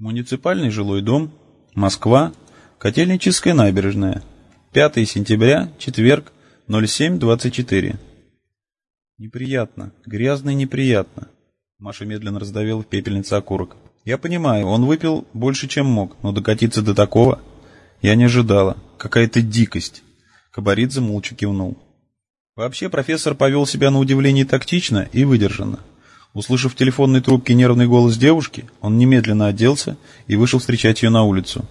Муниципальный жилой дом, Москва, Котельническая набережная, 5 сентября, четверг, 07.24. Неприятно, грязно и неприятно. Маша медленно раздавила в пепельнице окурок. Я понимаю, он выпил больше, чем мог, но докатиться до такого я не ожидала. Какая-то дикость. Кабаридзе молча кивнул. Вообще профессор повел себя на удивление тактично и выдержанно. Услышав в телефонной трубке нервный голос девушки, он немедленно оделся и вышел встречать ее на улицу.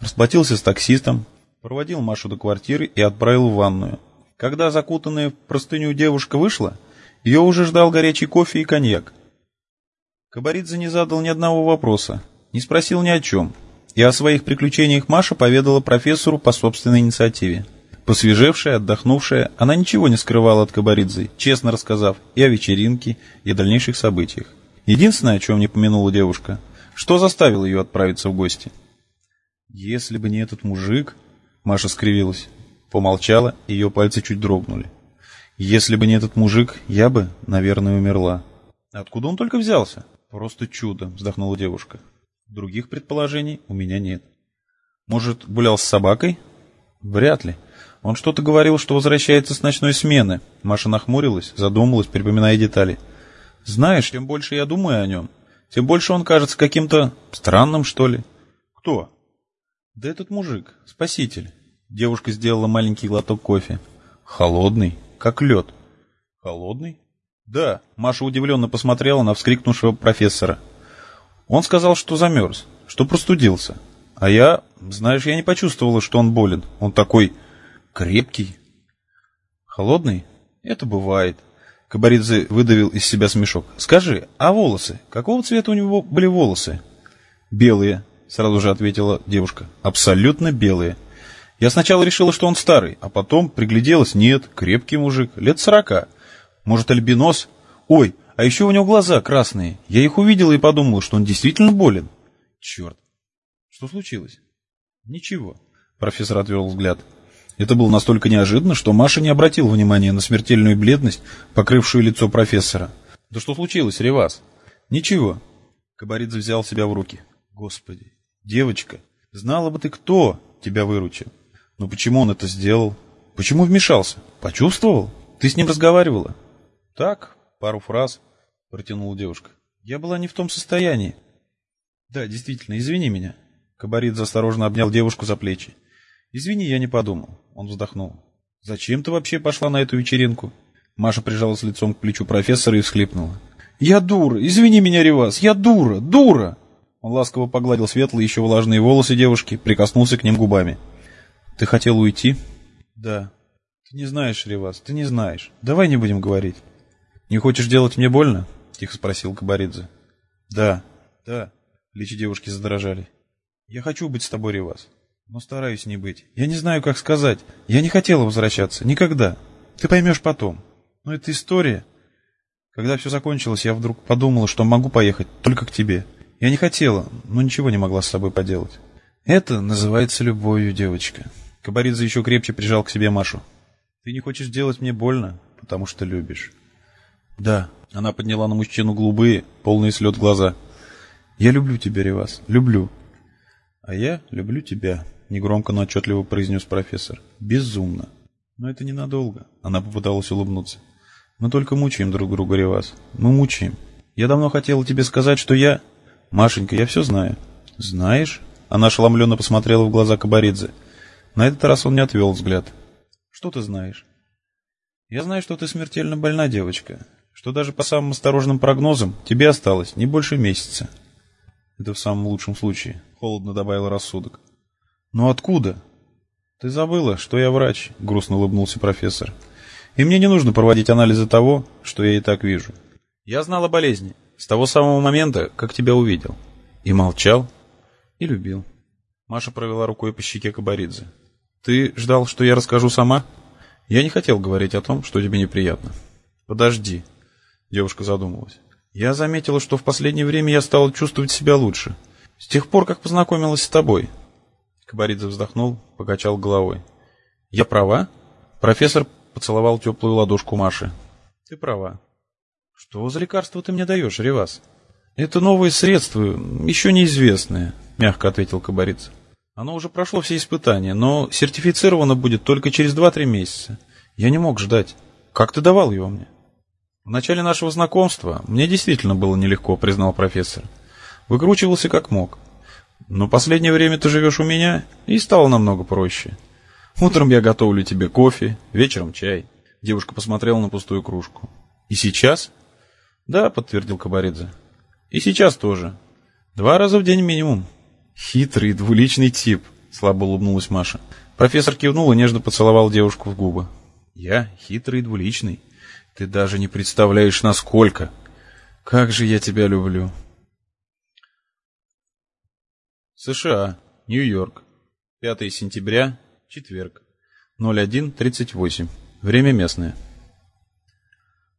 Расплатился с таксистом, проводил Машу до квартиры и отправил в ванную. Когда закутанная в простыню девушка вышла, ее уже ждал горячий кофе и коньяк. Кабаридзе не задал ни одного вопроса, не спросил ни о чем, и о своих приключениях Маша поведала профессору по собственной инициативе. Посвежевшая, отдохнувшая, она ничего не скрывала от Кабаридзе, честно рассказав и о вечеринке, и о дальнейших событиях. Единственное, о чем не помянула девушка, что заставило ее отправиться в гости. «Если бы не этот мужик...» Маша скривилась, помолчала, ее пальцы чуть дрогнули. «Если бы не этот мужик, я бы, наверное, умерла». «Откуда он только взялся?» «Просто чудо», — вздохнула девушка. «Других предположений у меня нет». «Может, гулял с собакой?» «Вряд ли. Он что-то говорил, что возвращается с ночной смены. Маша нахмурилась, задумалась, припоминая детали. Знаешь, чем больше я думаю о нем, тем больше он кажется каким-то странным, что ли. Кто? Да этот мужик, спаситель. Девушка сделала маленький глоток кофе. Холодный, как лед. Холодный? Да, Маша удивленно посмотрела на вскрикнувшего профессора. Он сказал, что замерз, что простудился. А я, знаешь, я не почувствовала, что он болен. Он такой Крепкий. Холодный? Это бывает. Кабаридзе выдавил из себя смешок. Скажи, а волосы? Какого цвета у него были волосы? Белые, сразу же ответила девушка. Абсолютно белые. Я сначала решила, что он старый, а потом пригляделась. Нет, крепкий мужик, лет сорока. Может, альбинос? Ой, а еще у него глаза красные. Я их увидела и подумала, что он действительно болен. Черт. Что случилось? Ничего. Профессор отвел взгляд. Это было настолько неожиданно, что Маша не обратила внимания на смертельную бледность, покрывшую лицо профессора. «Да что случилось, Ревас?» «Ничего». Кабаридзе взял себя в руки. «Господи, девочка, знала бы ты, кто тебя выручил. Но почему он это сделал? Почему вмешался? Почувствовал? Ты с ним разговаривала?» «Так, пару фраз», — протянула девушка. «Я была не в том состоянии». «Да, действительно, извини меня». Кабаридзе осторожно обнял девушку за плечи. «Извини, я не подумал». Он вздохнул. «Зачем ты вообще пошла на эту вечеринку?» Маша прижалась лицом к плечу профессора и всхлипнула. «Я дура! Извини меня, Ревас! Я дура! Дура!» Он ласково погладил светлые еще влажные волосы девушки, прикоснулся к ним губами. «Ты хотел уйти?» «Да». «Ты не знаешь, Ревас, ты не знаешь. Давай не будем говорить». «Не хочешь делать мне больно?» — тихо спросил Кабаридзе. «Да, да». Плечи девушки задрожали. «Я хочу быть с тобой, Ревас но стараюсь не быть. Я не знаю, как сказать. Я не хотела возвращаться. Никогда. Ты поймешь потом. Но это история. Когда все закончилось, я вдруг подумала, что могу поехать только к тебе. Я не хотела, но ничего не могла с собой поделать. Это называется любовью, девочка. Кабаридзе еще крепче прижал к себе Машу. Ты не хочешь делать мне больно, потому что любишь. Да. Она подняла на мужчину голубые, полные слез глаза. Я люблю тебя, Ревас. Люблю. А я люблю тебя. — негромко, но отчетливо произнес профессор. «Безумно. Но это ненадолго». Она попыталась улыбнуться. «Мы только мучаем друг друга, Ревас. Мы мучаем. Я давно хотела тебе сказать, что я...» «Машенька, я все знаю». «Знаешь?» Она ошеломленно посмотрела в глаза Кабаридзе. На этот раз он не отвел взгляд. «Что ты знаешь?» «Я знаю, что ты смертельно больна, девочка. Что даже по самым осторожным прогнозам тебе осталось не больше месяца». «Это в самом лучшем случае», — холодно добавил рассудок. «Но откуда?» «Ты забыла, что я врач», — грустно улыбнулся профессор. «И мне не нужно проводить анализы того, что я и так вижу. Я знал о болезни с того самого момента, как тебя увидел. И молчал, и любил». Маша провела рукой по щеке Кабаридзе. «Ты ждал, что я расскажу сама?» «Я не хотел говорить о том, что тебе неприятно». «Подожди», — девушка задумалась. «Я заметила, что в последнее время я стала чувствовать себя лучше. С тех пор, как познакомилась с тобой. Кабаридзе вздохнул, покачал головой. «Я права?» Профессор поцеловал теплую ладошку Маши. «Ты права». «Что за лекарство ты мне даешь, Ревас?» Это новые средства, еще неизвестные, мягко ответил Кабариц. Оно уже прошло все испытания, но сертифицировано будет только через 2-3 месяца. Я не мог ждать. Как ты давал его мне? В начале нашего знакомства мне действительно было нелегко, признал профессор. Выкручивался как мог. Но последнее время ты живешь у меня, и стало намного проще. Утром я готовлю тебе кофе, вечером чай. Девушка посмотрела на пустую кружку. И сейчас? Да, подтвердил Кабаридзе. И сейчас тоже. Два раза в день минимум. Хитрый, двуличный тип, слабо улыбнулась Маша. Профессор кивнул и нежно поцеловал девушку в губы. Я хитрый, двуличный. Ты даже не представляешь, насколько. Как же я тебя люблю. США, Нью-Йорк. 5 сентября, четверг. 01.38. Время местное.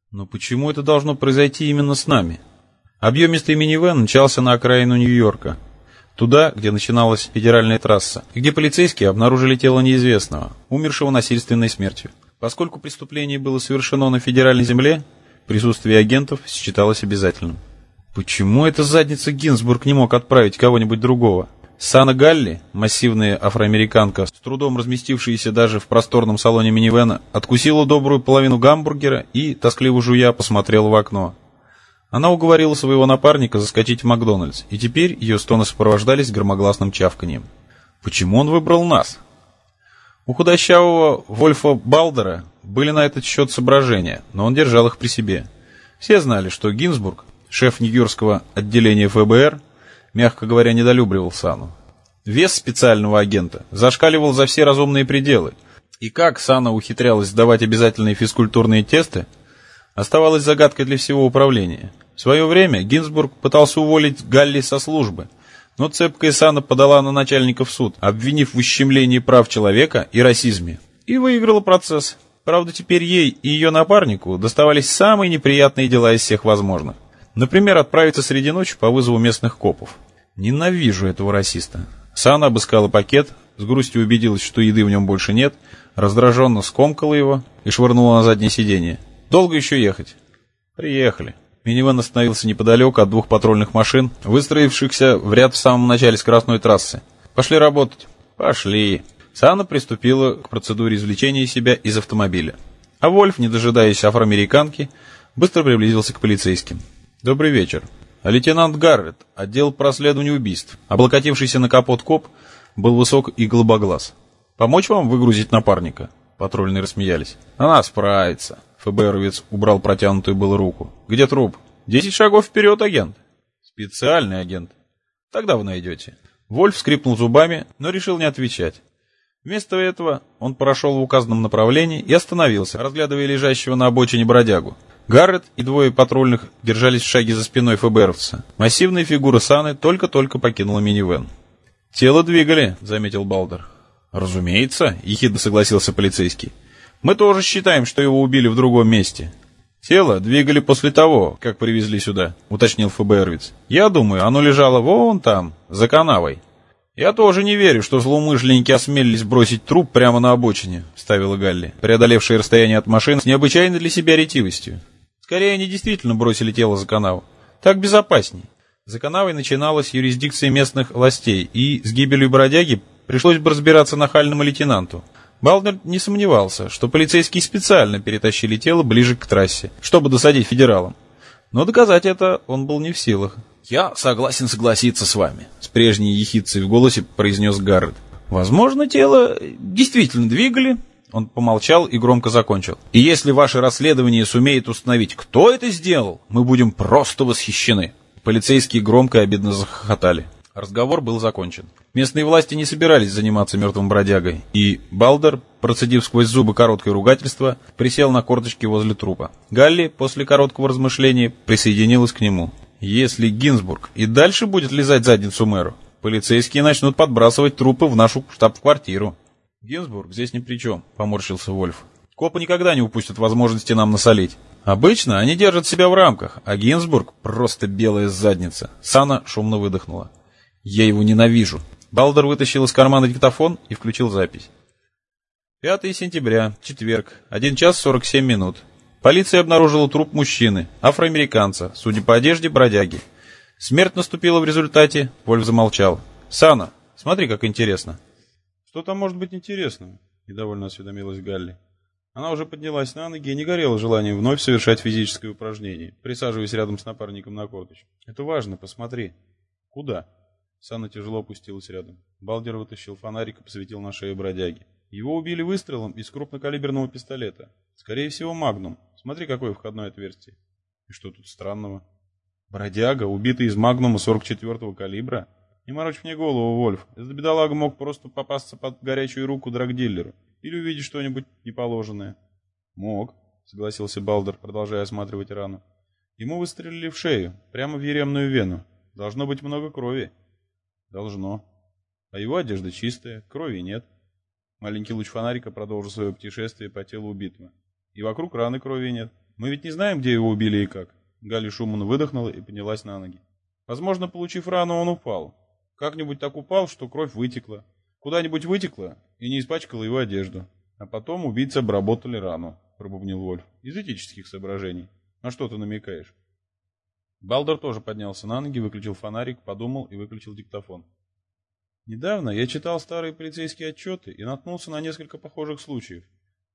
Но почему это должно произойти именно с нами? Объемистый минивэн мчался на окраину Нью-Йорка. Туда, где начиналась федеральная трасса, где полицейские обнаружили тело неизвестного, умершего насильственной смертью. Поскольку преступление было совершено на федеральной земле, присутствие агентов считалось обязательным. Почему эта задница Гинзбург не мог отправить кого-нибудь другого? Сана Галли, массивная афроамериканка, с трудом разместившаяся даже в просторном салоне минивэна, откусила добрую половину гамбургера и, тоскливо жуя, посмотрела в окно. Она уговорила своего напарника заскочить в Макдональдс, и теперь ее стоны сопровождались громогласным чавканием. Почему он выбрал нас? У худощавого Вольфа Балдера были на этот счет соображения, но он держал их при себе. Все знали, что Гинзбург, шеф Нью-Йоркского отделения ФБР, мягко говоря, недолюбливал Сану. Вес специального агента зашкаливал за все разумные пределы, и как Сана ухитрялась сдавать обязательные физкультурные тесты, оставалось загадкой для всего управления. В свое время Гинзбург пытался уволить Галли со службы, но цепкая Сана подала на начальника в суд, обвинив в ущемлении прав человека и расизме, и выиграла процесс. Правда, теперь ей и ее напарнику доставались самые неприятные дела из всех возможных. Например, отправиться среди ночи по вызову местных копов. Ненавижу этого расиста. Сана обыскала пакет, с грустью убедилась, что еды в нем больше нет, раздраженно скомкала его и швырнула на заднее сиденье. «Долго еще ехать?» «Приехали». Минивэн остановился неподалеку от двух патрульных машин, выстроившихся в ряд в самом начале скоростной трассы. «Пошли работать». «Пошли». Сана приступила к процедуре извлечения себя из автомобиля. А Вольф, не дожидаясь афроамериканки, быстро приблизился к полицейским. «Добрый вечер. Лейтенант Гаррет, отдел по расследованию убийств». Облокотившийся на капот коп был высок и голубоглаз. «Помочь вам выгрузить напарника?» Патрульные рассмеялись. «Она справится». ФБРовец убрал протянутую было руку. «Где труп?» «Десять шагов вперед, агент». «Специальный агент». «Тогда вы найдете». Вольф скрипнул зубами, но решил не отвечать. Вместо этого он прошел в указанном направлении и остановился, разглядывая лежащего на обочине бродягу. Гаррет и двое патрульных держались в шаге за спиной ФБРовца. Массивная фигура Саны только-только покинула минивэн. «Тело двигали», — заметил Балдер. «Разумеется», — ехидно согласился полицейский. «Мы тоже считаем, что его убили в другом месте». «Тело двигали после того, как привезли сюда», — уточнил ФБРовец. «Я думаю, оно лежало вон там, за канавой». «Я тоже не верю, что злоумышленники осмелились бросить труп прямо на обочине», — ставила Галли, преодолевшая расстояние от машин с необычайной для себя ретивостью. Скорее, они действительно бросили тело за канаву. Так безопасней. За канавой начиналась юрисдикция местных властей, и с гибелью бродяги пришлось бы разбираться нахальному лейтенанту. Балдер не сомневался, что полицейские специально перетащили тело ближе к трассе, чтобы досадить федералам. Но доказать это он был не в силах. «Я согласен согласиться с вами», — с прежней ехидцей в голосе произнес Гаррет. «Возможно, тело действительно двигали, он помолчал и громко закончил. «И если ваше расследование сумеет установить, кто это сделал, мы будем просто восхищены». Полицейские громко и обидно захохотали. Разговор был закончен. Местные власти не собирались заниматься мертвым бродягой, и Балдер, процедив сквозь зубы короткое ругательство, присел на корточки возле трупа. Галли, после короткого размышления, присоединилась к нему. «Если Гинзбург и дальше будет лизать задницу мэру, полицейские начнут подбрасывать трупы в нашу штаб-квартиру». «Гинзбург здесь ни при чем», — поморщился Вольф. «Копы никогда не упустят возможности нам насолить. Обычно они держат себя в рамках, а Гинзбург — просто белая задница». Сана шумно выдохнула. «Я его ненавижу». Балдер вытащил из кармана диктофон и включил запись. 5 сентября, четверг, 1 час 47 минут. Полиция обнаружила труп мужчины, афроамериканца, судя по одежде, бродяги. Смерть наступила в результате, Вольф замолчал. «Сана, смотри, как интересно». «Что там может быть интересного?» — недовольно осведомилась Галли. Она уже поднялась на ноги и не горела желанием вновь совершать физическое упражнение, присаживаясь рядом с напарником на корточку. «Это важно, посмотри». «Куда?» Сана тяжело опустилась рядом. Балдер вытащил фонарик и посветил на шею бродяги. Его убили выстрелом из крупнокалиберного пистолета. Скорее всего, магнум. Смотри, какое входное отверстие. И что тут странного? Бродяга, убитый из магнума 44-го калибра? Не морочь мне голову, Вольф. Этот бедолага мог просто попасться под горячую руку драгдиллеру. Или увидеть что-нибудь неположенное. Мог, согласился Балдер, продолжая осматривать рану. Ему выстрелили в шею, прямо в еремную вену. Должно быть много крови. Должно. А его одежда чистая, крови нет. Маленький луч фонарика продолжил свое путешествие по телу убитого. И вокруг раны крови нет. Мы ведь не знаем, где его убили и как. Галя шумно выдохнула и поднялась на ноги. Возможно, получив рану, он упал. Как-нибудь так упал, что кровь вытекла. Куда-нибудь вытекла и не испачкала его одежду. А потом убийцы обработали рану, пробубнил Вольф. Из этических соображений. На что ты намекаешь? Балдер тоже поднялся на ноги, выключил фонарик, подумал и выключил диктофон. Недавно я читал старые полицейские отчеты и наткнулся на несколько похожих случаев.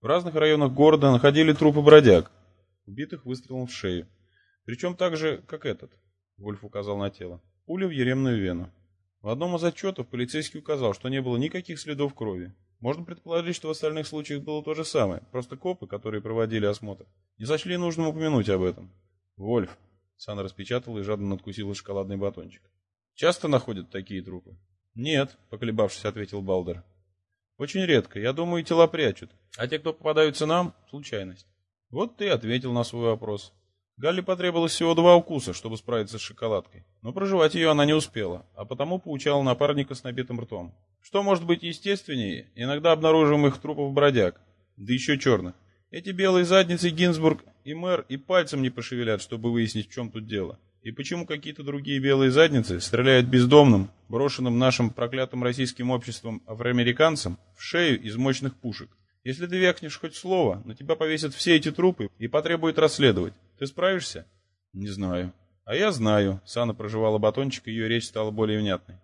В разных районах города находили трупы бродяг, убитых выстрелом в шею. Причем так же, как этот, Вольф указал на тело, пуля в еремную вену. В одном из отчетов полицейский указал, что не было никаких следов крови. Можно предположить, что в остальных случаях было то же самое, просто копы, которые проводили осмотр, не сочли нужным упомянуть об этом. Вольф, Сана распечатала и жадно надкусила шоколадный батончик. Часто находят такие трупы? Нет, поколебавшись, ответил Балдер. Очень редко. Я думаю, тела прячут. А те, кто попадаются нам, случайность. Вот ты ответил на свой вопрос. Галли потребовалось всего два укуса, чтобы справиться с шоколадкой. Но проживать ее она не успела, а потому поучала напарника с набитым ртом. Что может быть естественнее иногда обнаруживаемых трупов бродяг, да еще черных? Эти белые задницы Гинзбург и мэр и пальцем не пошевелят, чтобы выяснить, в чем тут дело. И почему какие-то другие белые задницы стреляют бездомным, брошенным нашим проклятым российским обществом афроамериканцам в шею из мощных пушек? Если ты вякнешь хоть слово, на тебя повесят все эти трупы и потребуют расследовать. Ты справишься? Не знаю. А я знаю. Сана проживала батончик, и ее речь стала более внятной.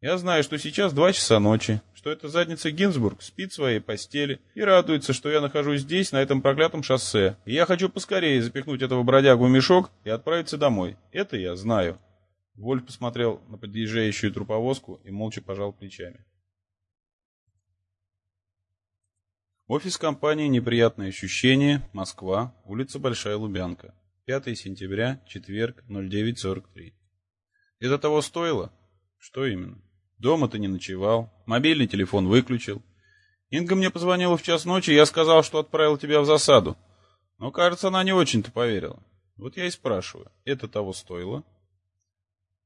Я знаю, что сейчас два часа ночи, что эта задница Гинзбург спит в своей постели и радуется, что я нахожусь здесь, на этом проклятом шоссе. И я хочу поскорее запихнуть этого бродягу в мешок и отправиться домой. Это я знаю. Вольф посмотрел на подъезжающую труповозку и молча пожал плечами. Офис компании «Неприятные ощущения», Москва, улица Большая Лубянка. 5 сентября, четверг, 09.43. Это того стоило? Что именно? Дома ты не ночевал, мобильный телефон выключил. Инга мне позвонила в час ночи, я сказал, что отправил тебя в засаду. Но, кажется, она не очень-то поверила. Вот я и спрашиваю, это того стоило?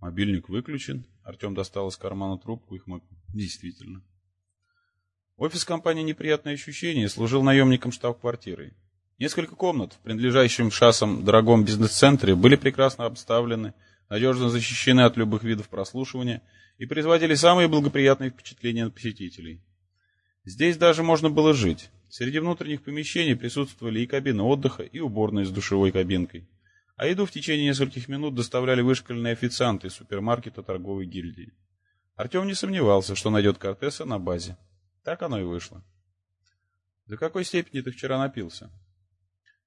Мобильник выключен. Артем достал из кармана трубку и хмыкнул. Действительно. Офис компании «Неприятные ощущения» служил наемником штаб-квартирой. Несколько комнат в принадлежащем шассам дорогом бизнес-центре были прекрасно обставлены, надежно защищены от любых видов прослушивания – и производили самые благоприятные впечатления на посетителей. Здесь даже можно было жить. Среди внутренних помещений присутствовали и кабина отдыха, и уборная с душевой кабинкой. А еду в течение нескольких минут доставляли вышкаленные официанты из супермаркета торговой гильдии. Артем не сомневался, что найдет Кортеса на базе. Так оно и вышло. До какой степени ты вчера напился?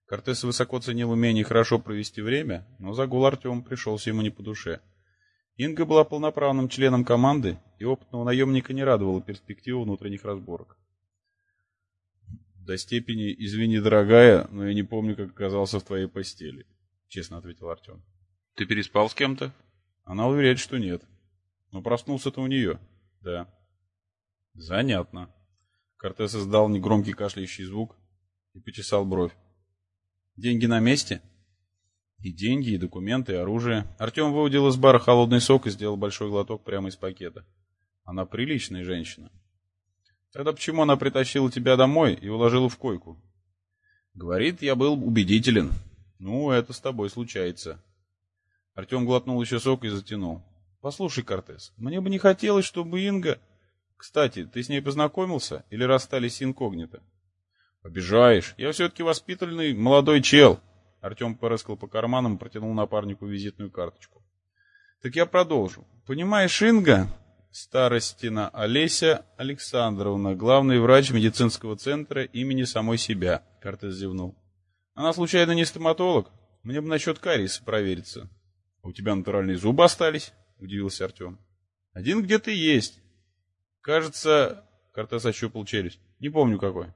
Кортес высоко ценил умение хорошо провести время, но загул Артем пришелся ему не по душе. Инга была полноправным членом команды, и опытного наемника не радовала перспектива внутренних разборок. «До степени, извини, дорогая, но я не помню, как оказался в твоей постели», — честно ответил Артем. «Ты переспал с кем-то?» Она уверяет, что нет. Но проснулся-то у нее. Да. Занятно. Кортес издал негромкий кашляющий звук и почесал бровь. «Деньги на месте?» И деньги, и документы, и оружие. Артем выудил из бара холодный сок и сделал большой глоток прямо из пакета. Она приличная женщина. Тогда почему она притащила тебя домой и уложила в койку? Говорит, я был убедителен. Ну, это с тобой случается. Артем глотнул еще сок и затянул. Послушай, Кортес, мне бы не хотелось, чтобы Инга... Кстати, ты с ней познакомился или расстались инкогнито? Обижаешь. Я все-таки воспитанный молодой чел. Артем порыскал по карманам и протянул напарнику визитную карточку. Так я продолжу. Понимаешь, Инга, Старостина Олеся Александровна, главный врач медицинского центра имени самой себя, Кортес зевнул. Она случайно не стоматолог? Мне бы насчет кариеса провериться. У тебя натуральные зубы остались? Удивился Артем. Один где-то есть. Кажется, Кортес ощупал челюсть. Не помню какой.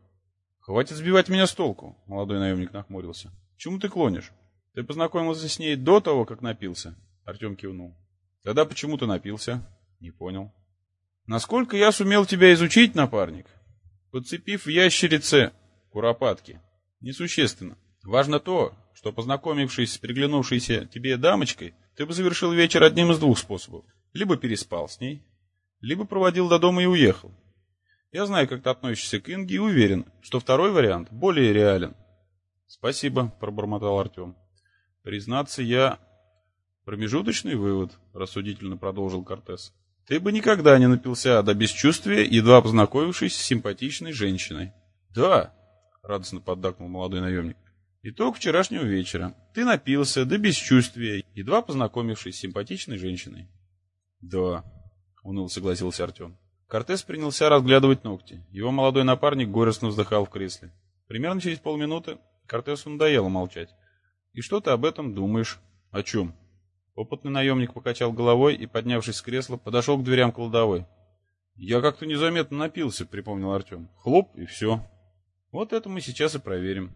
Хватит сбивать меня с толку, молодой наемник нахмурился. Чему ты клонишь? Ты познакомился с ней до того, как напился? Артем кивнул. Тогда почему ты напился? Не понял. Насколько я сумел тебя изучить, напарник? Подцепив в ящерице куропатки. Несущественно. Важно то, что, познакомившись с приглянувшейся тебе дамочкой, ты бы завершил вечер одним из двух способов. Либо переспал с ней, либо проводил до дома и уехал. Я знаю, как ты относишься к Инге и уверен, что второй вариант более реален. Спасибо, пробормотал Артем. Признаться, я... Промежуточный вывод, рассудительно продолжил Кортес. Ты бы никогда не напился до бесчувствия, едва познакомившись с симпатичной женщиной. Да, радостно поддакнул молодой наемник. Итог вчерашнего вечера. Ты напился до бесчувствия, едва познакомившись с симпатичной женщиной. Да, уныло согласился Артем. Кортес принялся разглядывать ногти. Его молодой напарник горестно вздыхал в кресле. Примерно через полминуты Кортесу надоело молчать. «И что ты об этом думаешь?» «О чем?» Опытный наемник покачал головой и, поднявшись с кресла, подошел к дверям кладовой. «Я как-то незаметно напился», — припомнил Артем. «Хлоп, и все». «Вот это мы сейчас и проверим».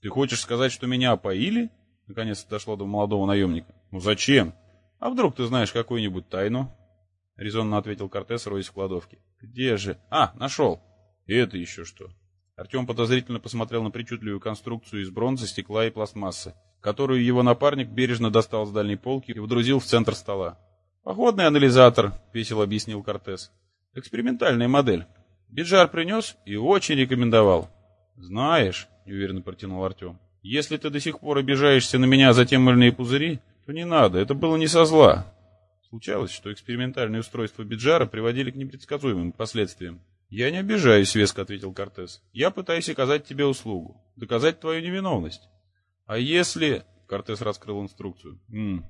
«Ты хочешь сказать, что меня опоили?» Наконец дошло до молодого наемника. «Ну зачем? А вдруг ты знаешь какую-нибудь тайну?» Резонно ответил Кортес, роясь в кладовке. «Где же? А, нашел!» «И это еще что?» Артем подозрительно посмотрел на причудливую конструкцию из бронзы, стекла и пластмассы, которую его напарник бережно достал с дальней полки и вдрузил в центр стола. «Походный анализатор», — весело объяснил Кортес. «Экспериментальная модель. Биджар принес и очень рекомендовал». «Знаешь», — неуверенно протянул Артем, — «если ты до сих пор обижаешься на меня за те пузыри, то не надо, это было не со зла». Случалось, что экспериментальные устройства Биджара приводили к непредсказуемым последствиям. «Я не обижаюсь», — веско ответил Кортес. «Я пытаюсь оказать тебе услугу, доказать твою невиновность. А если...» — Кортес раскрыл инструкцию. «М -м.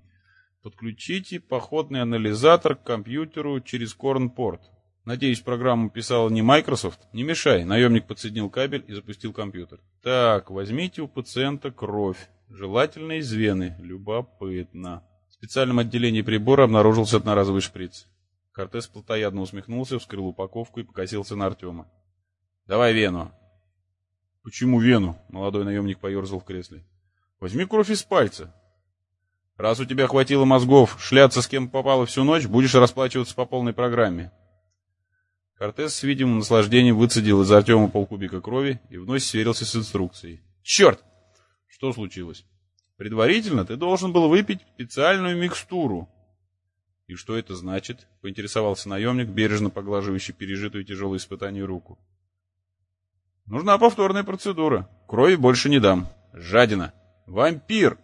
«Подключите походный анализатор к компьютеру через Корнпорт. Надеюсь, программу писала не Microsoft? Не мешай». Наемник подсоединил кабель и запустил компьютер. «Так, возьмите у пациента кровь. Желательно из вены. Любопытно». В специальном отделении прибора обнаружился одноразовый шприц. Кортес плотоядно усмехнулся, вскрыл упаковку и покосился на Артема. «Давай вену». «Почему вену?» — молодой наемник поерзал в кресле. «Возьми кровь из пальца. Раз у тебя хватило мозгов шляться с кем попало всю ночь, будешь расплачиваться по полной программе». Кортес с видимым наслаждением выцедил из Артема полкубика крови и вновь сверился с инструкцией. «Черт!» «Что случилось?» «Предварительно ты должен был выпить специальную микстуру, «И что это значит?» — поинтересовался наемник, бережно поглаживающий пережитую тяжелое испытание руку. «Нужна повторная процедура. Крови больше не дам. Жадина. Вампир!»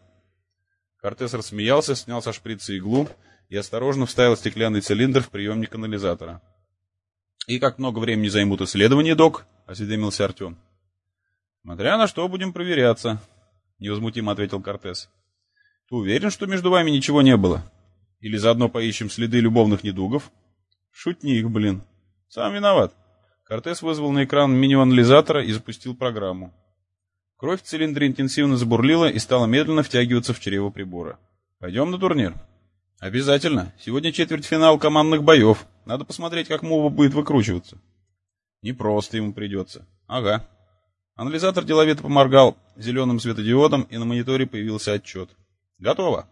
Кортес рассмеялся, снял со шприца иглу и осторожно вставил стеклянный цилиндр в приемник анализатора. «И как много времени займут исследования, док?» — осведомился Артем. «Смотря на что будем проверяться», — невозмутимо ответил Кортес. «Ты уверен, что между вами ничего не было?» Или заодно поищем следы любовных недугов? Шутник, блин. Сам виноват. Кортес вызвал на экран меню анализатора и запустил программу. Кровь в цилиндре интенсивно забурлила и стала медленно втягиваться в чрево прибора. Пойдем на турнир? Обязательно. Сегодня четвертьфинал командных боев. Надо посмотреть, как Мова будет выкручиваться. Не просто ему придется. Ага. Анализатор деловито поморгал зеленым светодиодом, и на мониторе появился отчет. Готово.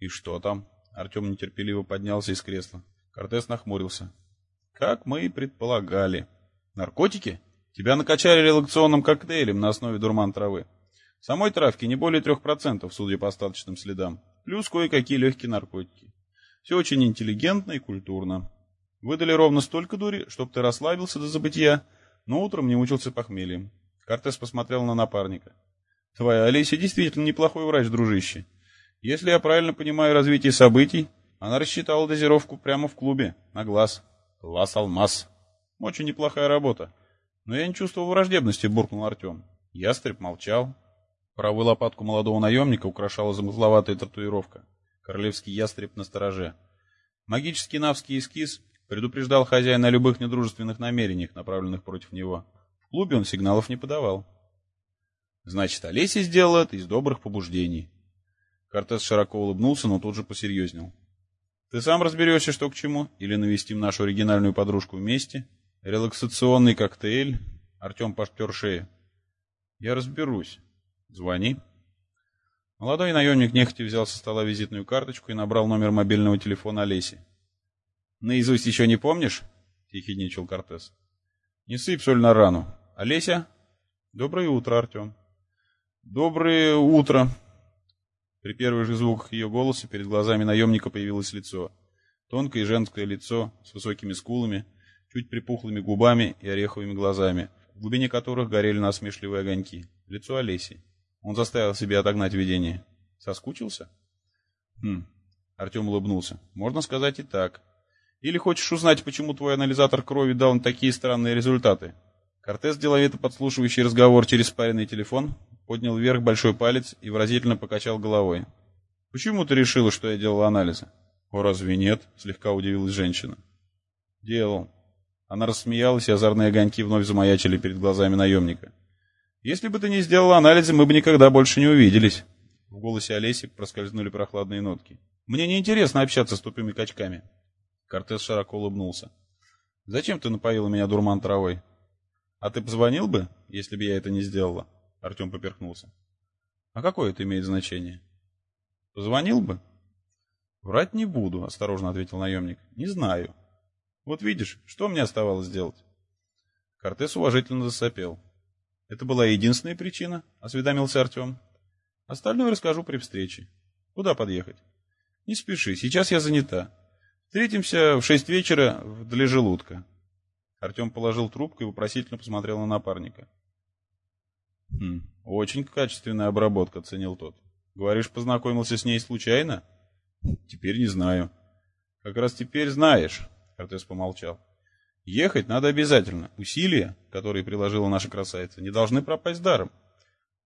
И что там? Артем нетерпеливо поднялся из кресла. Кортес нахмурился. «Как мы и предполагали. Наркотики? Тебя накачали релакционным коктейлем на основе дурман травы. Самой травки не более трех процентов, судя по остаточным следам. Плюс кое-какие легкие наркотики. Все очень интеллигентно и культурно. Выдали ровно столько дури, чтоб ты расслабился до забытия, но утром не мучился похмельем. Кортес посмотрел на напарника. Твоя Олеся действительно неплохой врач, дружище. Если я правильно понимаю развитие событий, она рассчитала дозировку прямо в клубе, на глаз. Класс алмаз. Очень неплохая работа. Но я не чувствовал враждебности, буркнул Артем. Ястреб молчал. Правую лопатку молодого наемника украшала замысловатая татуировка. Королевский ястреб на стороже. Магический навский эскиз предупреждал хозяина о любых недружественных намерениях, направленных против него. Клубе он сигналов не подавал. Значит, Олеся сделала это из добрых побуждений. Кортес широко улыбнулся, но тут же посерьезнел. Ты сам разберешься, что к чему, или навестим нашу оригинальную подружку вместе? Релаксационный коктейль. Артем поштер шею. Я разберусь. Звони. Молодой наемник нехотя взял со стола визитную карточку и набрал номер мобильного телефона Олеси. «Наизусть еще не помнишь?» — тихидничал Кортес. «Не сыпь соль на рану. Олеся?» «Доброе утро, Артем». «Доброе утро», при первых же звуках ее голоса перед глазами наемника появилось лицо. Тонкое женское лицо с высокими скулами, чуть припухлыми губами и ореховыми глазами, в глубине которых горели насмешливые огоньки. Лицо Олеси. Он заставил себя отогнать видение. Соскучился? Хм. Артем улыбнулся. Можно сказать и так. Или хочешь узнать, почему твой анализатор крови дал такие странные результаты? Кортес, деловито подслушивающий разговор через спаренный телефон, поднял вверх большой палец и выразительно покачал головой. «Почему ты решила, что я делал анализы?» «О, разве нет?» — слегка удивилась женщина. «Делал». Она рассмеялась, и озорные огоньки вновь замаячили перед глазами наемника. «Если бы ты не сделал анализы, мы бы никогда больше не увиделись». В голосе Олеси проскользнули прохладные нотки. «Мне не интересно общаться с тупыми качками». Кортес широко улыбнулся. «Зачем ты напоила меня дурман травой?» «А ты позвонил бы, если бы я это не сделала?» Артем поперхнулся. А какое это имеет значение? Позвонил бы? Врать не буду, осторожно ответил наемник. Не знаю. Вот видишь, что мне оставалось делать? Кортес уважительно засопел. Это была единственная причина, осведомился Артем. Остальное расскажу при встрече. Куда подъехать? Не спеши, сейчас я занята. Встретимся в шесть вечера для желудка. Артем положил трубку и вопросительно посмотрел на напарника. Хм, очень качественная обработка, оценил тот. Говоришь, познакомился с ней случайно? Теперь не знаю. Как раз теперь знаешь, Кортес помолчал. Ехать надо обязательно. Усилия, которые приложила наша красавица, не должны пропасть даром.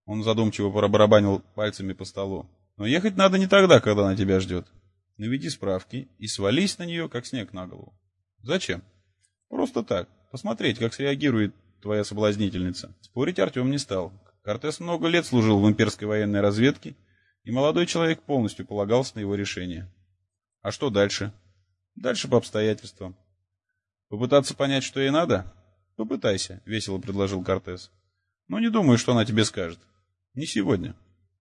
Он задумчиво пробарабанил пальцами по столу. Но ехать надо не тогда, когда она тебя ждет. Наведи справки и свались на нее, как снег на голову. Зачем? Просто так. Посмотреть, как среагирует твоя соблазнительница. Спорить Артем не стал. Кортес много лет служил в имперской военной разведке, и молодой человек полностью полагался на его решение. А что дальше? Дальше по обстоятельствам. Попытаться понять, что ей надо? Попытайся, весело предложил Кортес. Но не думаю, что она тебе скажет. Не сегодня.